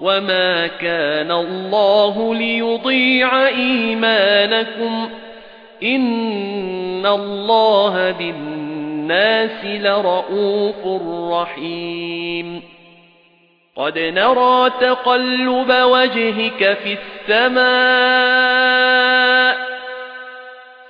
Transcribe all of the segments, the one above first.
وما كان الله ليضيع إيمانكم إن الله بالناس لرؤوف رحيم قد نرى تقلب وجهك في السماء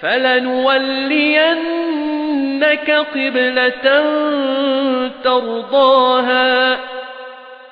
فلنولينك قبلة ترضاها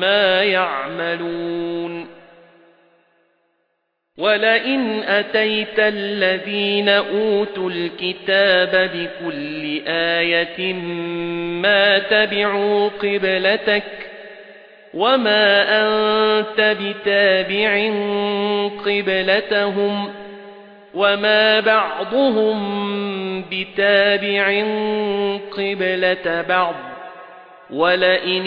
ما يعملون ولئن أتيت الذين أوتوا الكتاب بكل آية ما تبعوا قبلتك وما أنت بتابع قبلتهم وما بعضهم بتابع قبلة بعض ولئن